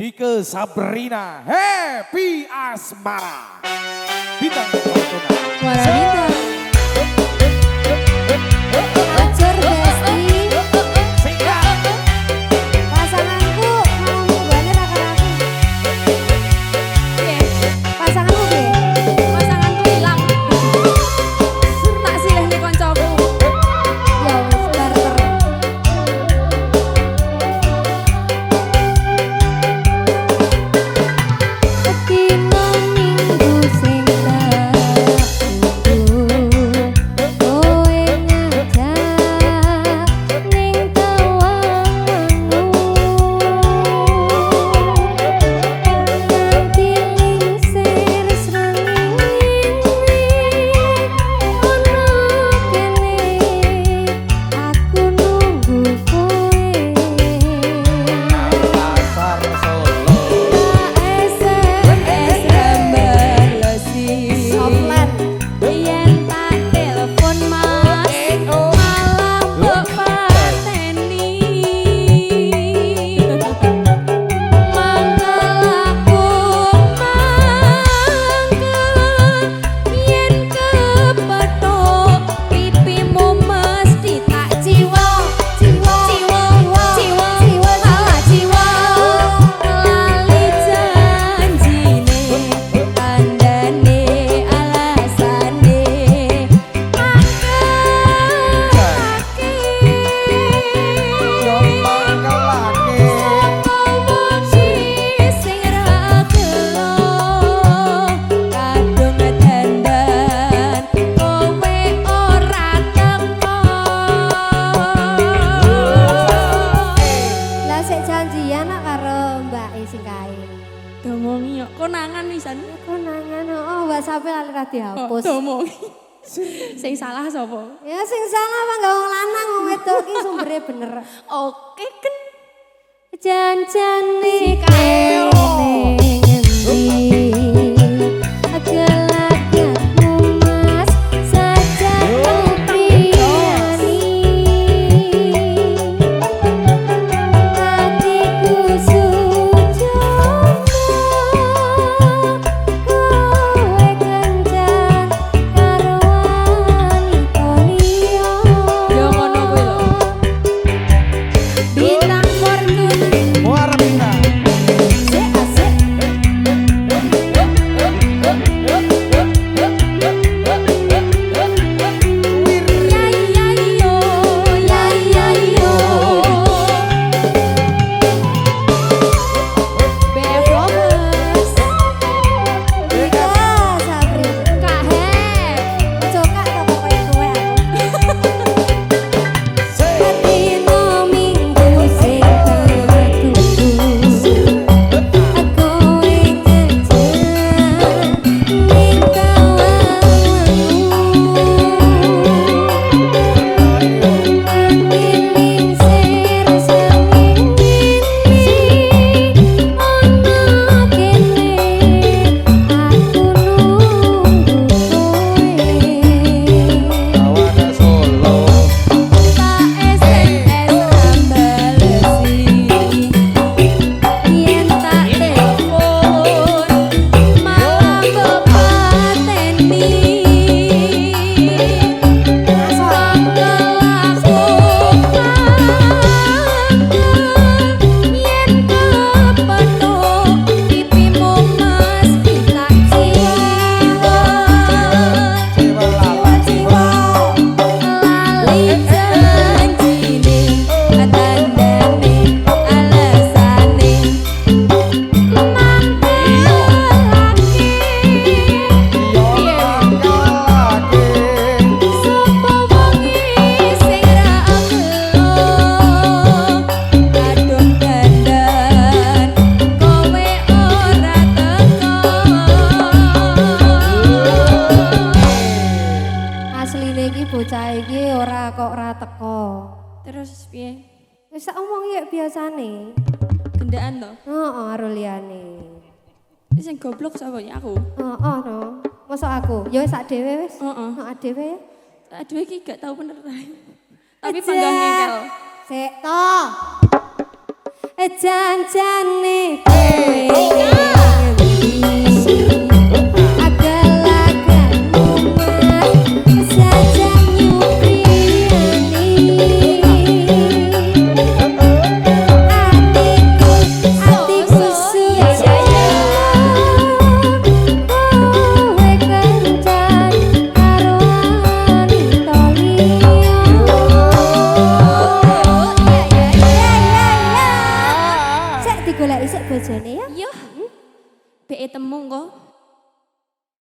Dike Sabrina Happy Asmara. Bintang Fortuna Suara Bintang sampai lali rati hapus. Oh, sing salah sapa? Ya sing salah apa enggak orang lanang ngomong itu, ini sumbernya bener. Oke okay, Janjane ora teko. Terus piye? Wis tak omong ya biasane. Gendaan to? Heeh, oh, Aruliane. Wis sing goblok sapa ya aku? Heeh, oh, no. Masa aku? Ya wis sak dhewe wis. Heeh. Sak dhewe. Sak dhewe iki gak tau bener. Tapi panggah ngengkel. Sik to. Eh, Ejan-jan nih. Be temu kok.